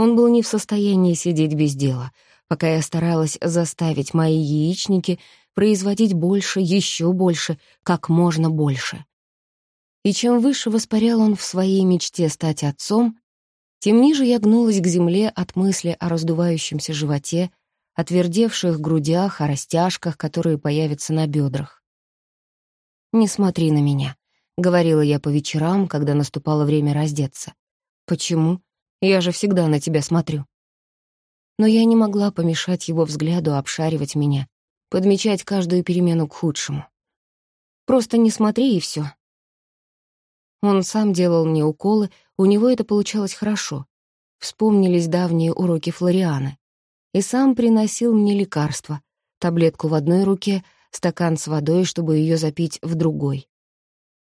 Он был не в состоянии сидеть без дела, пока я старалась заставить мои яичники производить больше, еще больше, как можно больше. И чем выше воспарял он в своей мечте стать отцом, тем ниже я гнулась к земле от мысли о раздувающемся животе, о твердевших грудях, о растяжках, которые появятся на бедрах. «Не смотри на меня», — говорила я по вечерам, когда наступало время раздеться. «Почему? Я же всегда на тебя смотрю». Но я не могла помешать его взгляду обшаривать меня, подмечать каждую перемену к худшему. «Просто не смотри, и все. Он сам делал мне уколы, у него это получалось хорошо. Вспомнились давние уроки Флорианы. И сам приносил мне лекарства, таблетку в одной руке, стакан с водой, чтобы ее запить в другой.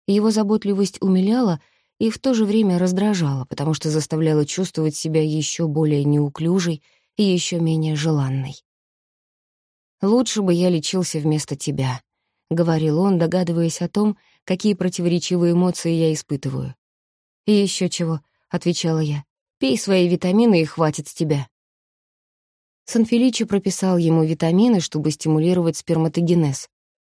Его заботливость умиляла и в то же время раздражала, потому что заставляла чувствовать себя еще более неуклюжей и еще менее желанной. «Лучше бы я лечился вместо тебя», — говорил он, догадываясь о том, какие противоречивые эмоции я испытываю. «И еще чего», — отвечала я. «Пей свои витамины, и хватит с тебя». Санфиличи прописал ему витамины, чтобы стимулировать сперматогенез.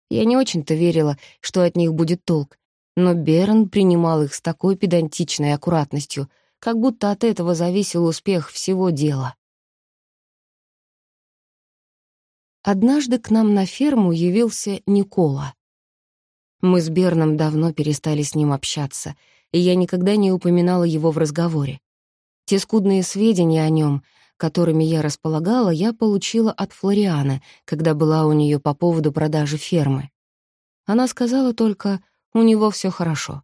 Я не очень-то верила, что от них будет толк, но Берн принимал их с такой педантичной аккуратностью, как будто от этого зависел успех всего дела. Однажды к нам на ферму явился Никола. Мы с Берном давно перестали с ним общаться, и я никогда не упоминала его в разговоре. Те скудные сведения о нем, которыми я располагала, я получила от Флорианы, когда была у нее по поводу продажи фермы. Она сказала только «у него все хорошо»,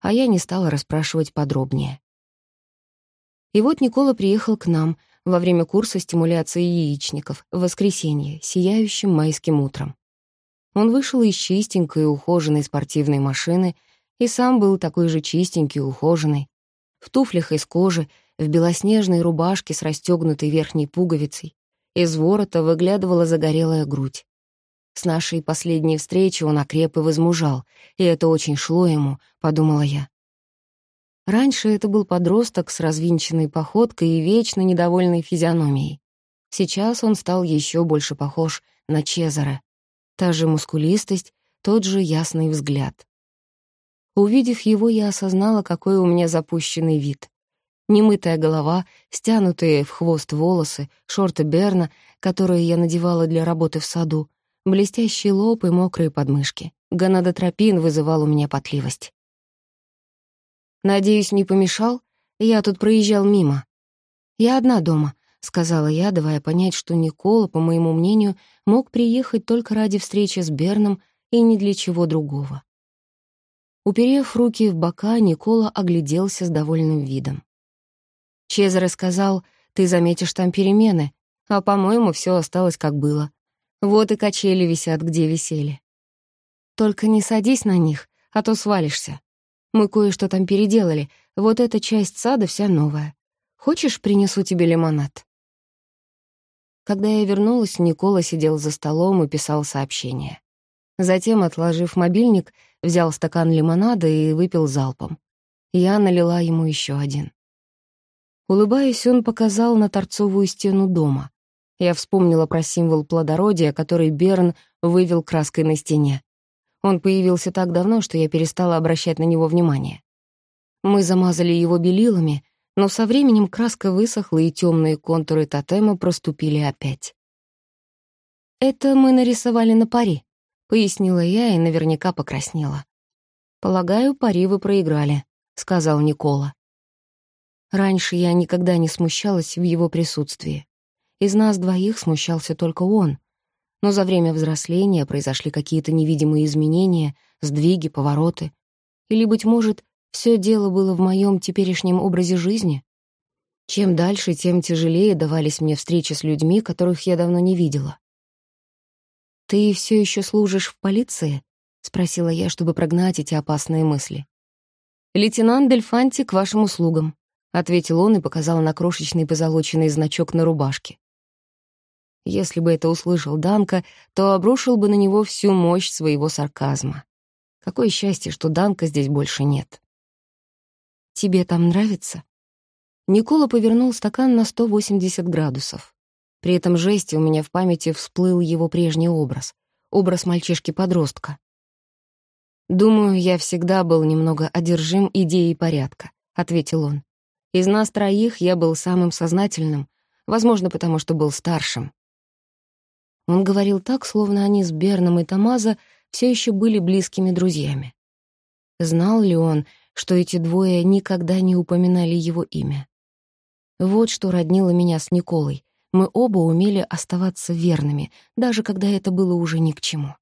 а я не стала расспрашивать подробнее. И вот Никола приехал к нам во время курса стимуляции яичников в воскресенье, сияющим майским утром. Он вышел из чистенькой и ухоженной спортивной машины и сам был такой же чистенький и ухоженный, в туфлях из кожи, в белоснежной рубашке с расстегнутой верхней пуговицей. Из ворота выглядывала загорелая грудь. С нашей последней встречи он окреп и возмужал, и это очень шло ему, подумала я. Раньше это был подросток с развинченной походкой и вечно недовольной физиономией. Сейчас он стал еще больше похож на Чезаре, Та же мускулистость, тот же ясный взгляд. Увидев его, я осознала, какой у меня запущенный вид. Немытая голова, стянутые в хвост волосы, шорты Берна, которые я надевала для работы в саду, блестящий лоб и мокрые подмышки. Гонадотропин вызывал у меня потливость. «Надеюсь, не помешал? Я тут проезжал мимо. Я одна дома. — сказала я, давая понять, что Никола, по моему мнению, мог приехать только ради встречи с Берном и ни для чего другого. Уперев руки в бока, Никола огляделся с довольным видом. Чезаре сказал, «Ты заметишь там перемены, а, по-моему, все осталось как было. Вот и качели висят, где висели. Только не садись на них, а то свалишься. Мы кое-что там переделали, вот эта часть сада вся новая. Хочешь, принесу тебе лимонад?» Когда я вернулась, Никола сидел за столом и писал сообщение. Затем, отложив мобильник, взял стакан лимонада и выпил залпом. Я налила ему еще один. Улыбаясь, он показал на торцовую стену дома. Я вспомнила про символ плодородия, который Берн вывел краской на стене. Он появился так давно, что я перестала обращать на него внимание. Мы замазали его белилами, но со временем краска высохла, и темные контуры тотема проступили опять. «Это мы нарисовали на пари», — пояснила я и наверняка покраснела. «Полагаю, пари вы проиграли», — сказал Никола. Раньше я никогда не смущалась в его присутствии. Из нас двоих смущался только он. Но за время взросления произошли какие-то невидимые изменения, сдвиги, повороты. Или, быть может, все дело было в моем теперешнем образе жизни. Чем дальше, тем тяжелее давались мне встречи с людьми, которых я давно не видела. «Ты все еще служишь в полиции?» — спросила я, чтобы прогнать эти опасные мысли. «Лейтенант Дельфанти к вашим услугам», — ответил он и показал на крошечный позолоченный значок на рубашке. Если бы это услышал Данка, то обрушил бы на него всю мощь своего сарказма. Какое счастье, что Данка здесь больше нет. «Тебе там нравится?» Никола повернул стакан на 180 градусов. При этом жесте у меня в памяти всплыл его прежний образ. Образ мальчишки-подростка. «Думаю, я всегда был немного одержим идеей порядка», — ответил он. «Из нас троих я был самым сознательным, возможно, потому что был старшим». Он говорил так, словно они с Берном и Тамаза все еще были близкими друзьями. Знал ли он, что эти двое никогда не упоминали его имя? Вот что роднило меня с Николой. Мы оба умели оставаться верными, даже когда это было уже ни к чему.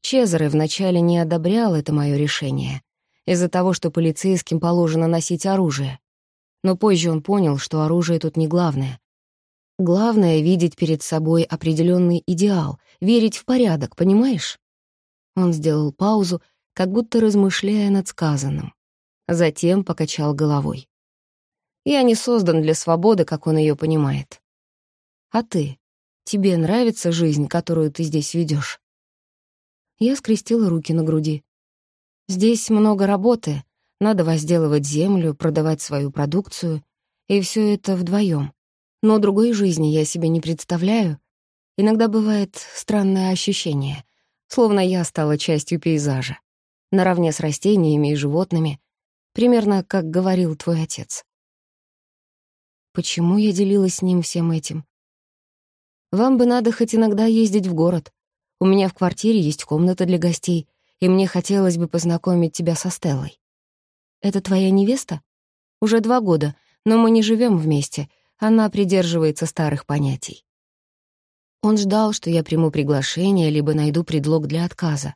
Чезаре вначале не одобрял это мое решение, из-за того, что полицейским положено носить оружие. Но позже он понял, что оружие тут не главное. Главное — видеть перед собой определенный идеал, верить в порядок, понимаешь? Он сделал паузу, как будто размышляя над сказанным. Затем покачал головой. Я не создан для свободы, как он ее понимает. А ты? Тебе нравится жизнь, которую ты здесь ведешь? Я скрестила руки на груди. Здесь много работы. Надо возделывать землю, продавать свою продукцию. И все это вдвоем. Но другой жизни я себе не представляю. Иногда бывает странное ощущение, словно я стала частью пейзажа, наравне с растениями и животными, примерно как говорил твой отец. Почему я делилась с ним всем этим? Вам бы надо хоть иногда ездить в город. У меня в квартире есть комната для гостей, и мне хотелось бы познакомить тебя со Стеллой. Это твоя невеста? Уже два года, но мы не живем вместе. Она придерживается старых понятий. Он ждал, что я приму приглашение, либо найду предлог для отказа.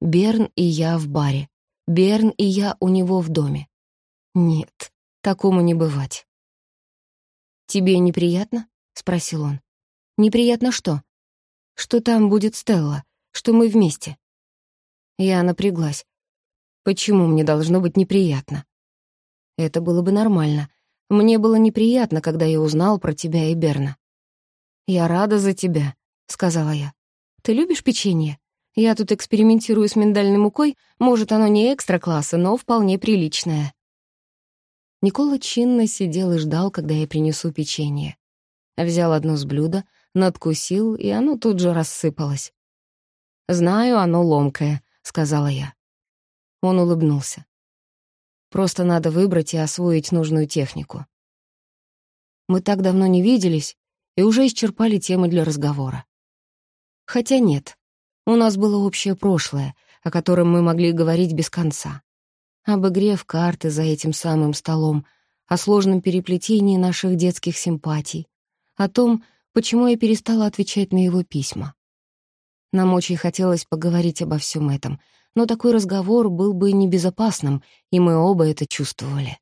Берн и я в баре. Берн и я у него в доме. Нет, такому не бывать. «Тебе неприятно?» — спросил он. «Неприятно что?» «Что там будет Стелла, что мы вместе». Я напряглась. «Почему мне должно быть неприятно?» Это было бы нормально. Мне было неприятно, когда я узнал про тебя и Берна. «Я рада за тебя», — сказала я. «Ты любишь печенье? Я тут экспериментирую с миндальной мукой, может, оно не экстра-класса, но вполне приличное». Никола чинно сидел и ждал, когда я принесу печенье. Взял одно с блюда, надкусил, и оно тут же рассыпалось. «Знаю, оно ломкое», — сказала я. Он улыбнулся. «Просто надо выбрать и освоить нужную технику». Мы так давно не виделись и уже исчерпали темы для разговора. Хотя нет, у нас было общее прошлое, о котором мы могли говорить без конца об игре в карты за этим самым столом, о сложном переплетении наших детских симпатий, о том, почему я перестала отвечать на его письма. Нам очень хотелось поговорить обо всем этом, но такой разговор был бы небезопасным, и мы оба это чувствовали.